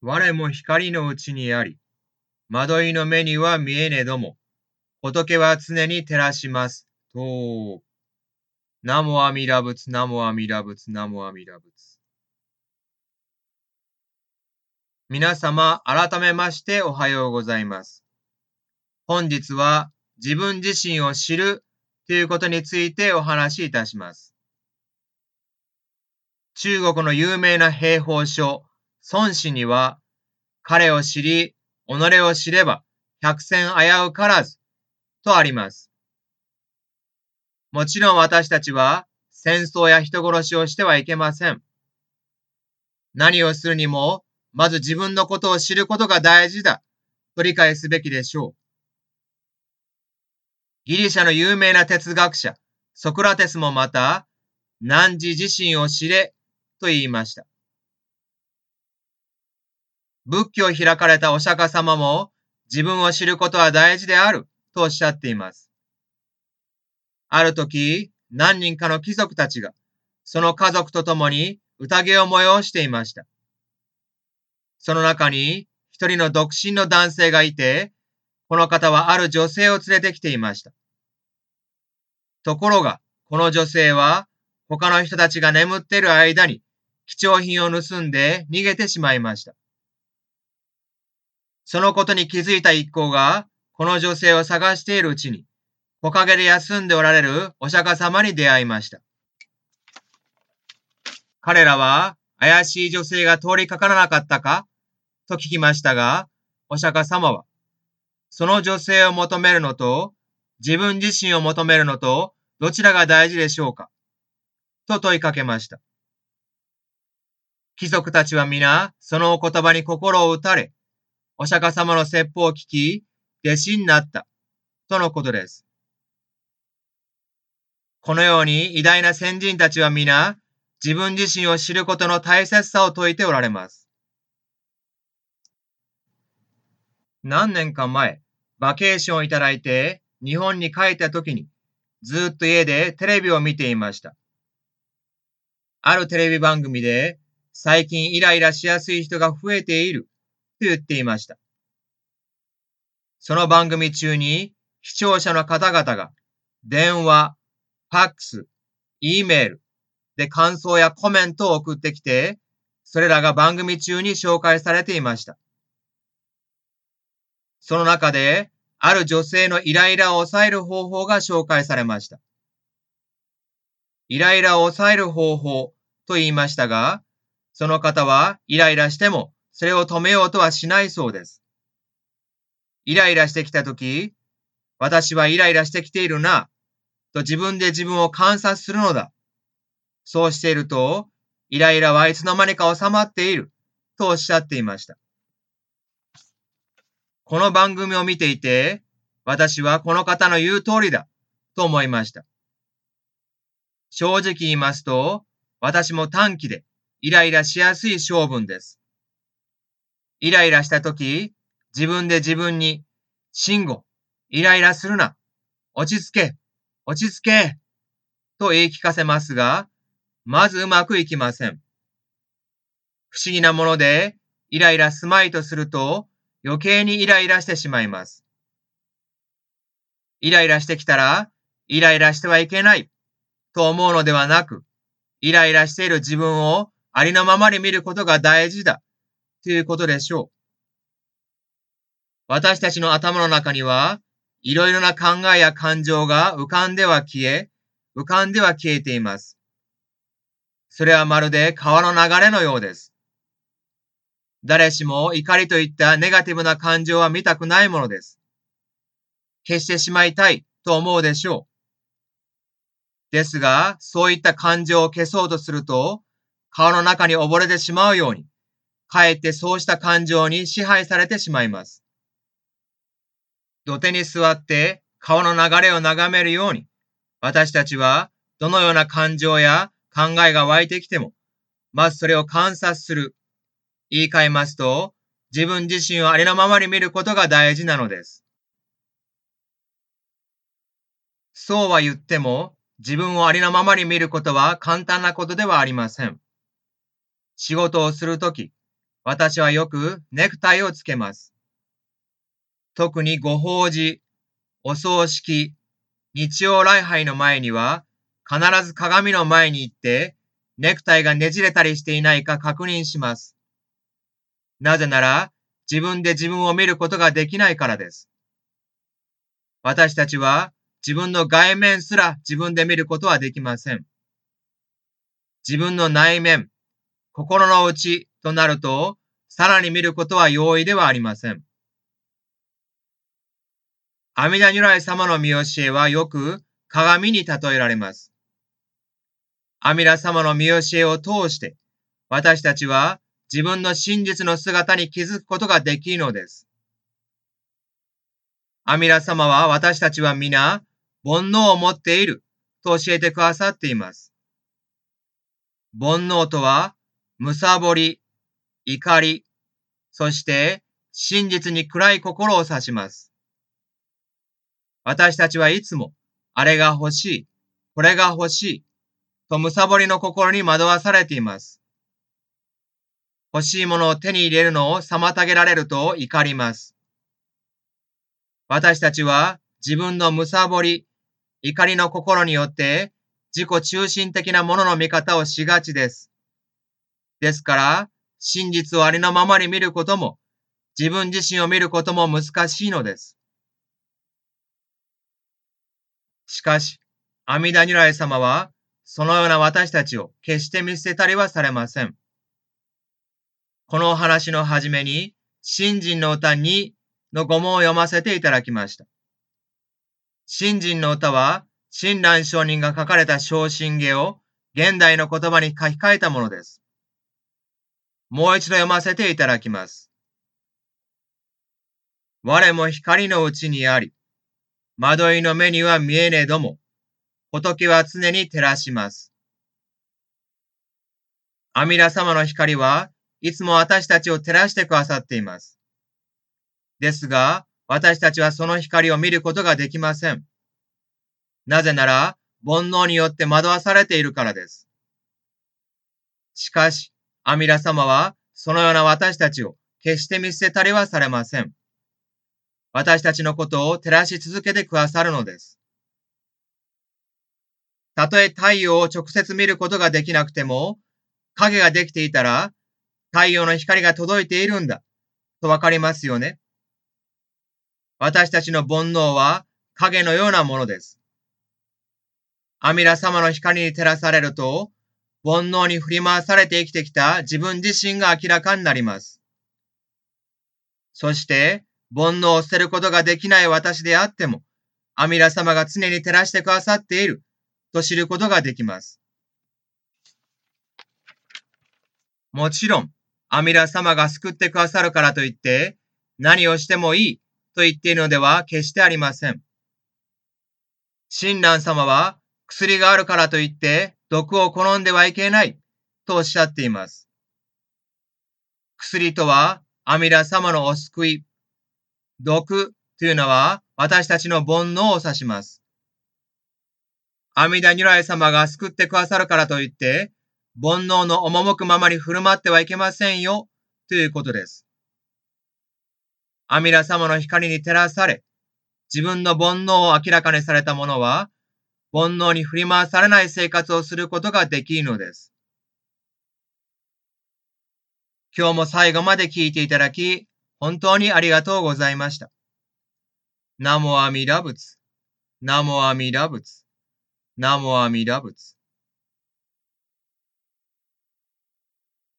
我も光のうちにあり、惑いの目には見えねども、仏は常に照らします。と、ナモアミラ仏、ナモアミラ仏、ナモアミラ仏。皆様、改めましておはようございます。本日は自分自身を知るということについてお話しいたします。中国の有名な兵法書、孫子には、彼を知り、己を知れば、百戦危うからず、とあります。もちろん私たちは、戦争や人殺しをしてはいけません。何をするにも、まず自分のことを知ることが大事だ、と理解すべきでしょう。ギリシャの有名な哲学者、ソクラテスもまた、汝自身を知れ、と言いました。仏教を開かれたお釈迦様も、自分を知ることは大事である、とおっしゃっています。ある時、何人かの貴族たちが、その家族と共に宴を催していました。その中に一人の独身の男性がいて、この方はある女性を連れてきていました。ところが、この女性は他の人たちが眠っている間に貴重品を盗んで逃げてしまいました。そのことに気づいた一行が、この女性を探しているうちに、木陰で休んでおられるお釈迦様に出会いました。彼らは、怪しい女性が通りかからなかったかと聞きましたが、お釈迦様は、その女性を求めるのと、自分自身を求めるのと、どちらが大事でしょうかと問いかけました。貴族たちは皆、そのお言葉に心を打たれ、お釈迦様の説法を聞き、弟子になった、とのことです。このように偉大な先人たちは皆、自分自身を知ることの大切さを説いておられます。何年か前、バケーションをいただいて、日本に帰った時に、ずっと家でテレビを見ていました。あるテレビ番組で、最近イライラしやすい人が増えている言っていました。その番組中に視聴者の方々が電話、ファックス、E メールで感想やコメントを送ってきて、それらが番組中に紹介されていました。その中で、ある女性のイライラを抑える方法が紹介されました。イライラを抑える方法と言いましたが、その方はイライラしてもそれを止めようとはしないそうです。イライラしてきたとき、私はイライラしてきているな、と自分で自分を観察するのだ。そうしていると、イライラはいつの間にか収まっている、とおっしゃっていました。この番組を見ていて、私はこの方の言う通りだ、と思いました。正直言いますと、私も短期でイライラしやすい性分です。イライラしたとき、自分で自分に、慎吾、イライラするな、落ち着け、落ち着け、と言い聞かせますが、まずうまくいきません。不思議なもので、イライラすまいとすると、余計にイライラしてしまいます。イライラしてきたら、イライラしてはいけないと思うのではなく、イライラしている自分をありのままに見ることが大事だということでしょう。私たちの頭の中には、いろいろな考えや感情が浮かんでは消え、浮かんでは消えています。それはまるで川の流れのようです。誰しも怒りといったネガティブな感情は見たくないものです。消してしまいたいと思うでしょう。ですが、そういった感情を消そうとすると、川の中に溺れてしまうように、かえってそうした感情に支配されてしまいます。土手に座って川の流れを眺めるように、私たちはどのような感情や考えが湧いてきても、まずそれを観察する言い換えますと、自分自身をありのままに見ることが大事なのです。そうは言っても、自分をありのままに見ることは簡単なことではありません。仕事をするとき、私はよくネクタイをつけます。特にご法事、お葬式、日曜礼拝の前には、必ず鏡の前に行って、ネクタイがねじれたりしていないか確認します。なぜなら、自分で自分を見ることができないからです。私たちは自分の外面すら自分で見ることはできません。自分の内面、心の内となると、さらに見ることは容易ではありません。阿弥陀如来様の見教えはよく鏡に例えられます。阿弥陀様の見教えを通して、私たちは自分の真実の姿に気づくことができるのです。阿弥陀様は私たちは皆、煩悩を持っていると教えてくださっています。煩悩とは、むさぼり、怒り、そして真実に暗い心を指します。私たちはいつも、あれが欲しい、これが欲しい、とむさぼりの心に惑わされています。欲しいものを手に入れるのを妨げられると怒ります。私たちは自分のむさぼり、怒りの心によって自己中心的なものの見方をしがちです。ですから、真実をありのままに見ることも、自分自身を見ることも難しいのです。しかし、阿弥陀如来様は、そのような私たちを決して見捨てたりはされません。このお話の初めに、新人の歌2の語文を読ませていただきました。新人の歌は、親鸞上人が書かれた昇進下を現代の言葉に書き換えたものです。もう一度読ませていただきます。我も光のうちにあり、惑いの目には見えねども、仏は常に照らします。阿弥陀様の光はいつも私たちを照らしてくださっています。ですが、私たちはその光を見ることができません。なぜなら、煩悩によって惑わされているからです。しかし、阿弥陀様は、そのような私たちを決して見捨てたりはされません。私たちのことを照らし続けてくださるのです。たとえ太陽を直接見ることができなくても、影ができていたら、太陽の光が届いているんだ、とわかりますよね。私たちの煩悩は影のようなものです。阿弥陀様の光に照らされると、煩悩に振り回されて生きてきた自分自身が明らかになります。そして、煩悩を捨てることができない私であっても、阿弥陀様が常に照らしてくださっていると知ることができます。もちろん、阿弥陀様が救ってくださるからといって、何をしてもいいと言っているのでは決してありません。親鸞様は、薬があるからといって、毒を好んではいけないとおっしゃっています。薬とは、阿弥陀様のお救い。毒というのは、私たちの煩悩を指します。阿弥陀如来様が救ってくださるからといって、煩悩の赴くままに振る舞ってはいけませんよ、ということです。阿弥陀様の光に照らされ、自分の煩悩を明らかにされた者は、煩悩に振り回されない生活をすることができるのです。今日も最後まで聞いていただき、本当にありがとうございました。ナモアミラブツ、ナモアミラブツ、ナモアミラブツ。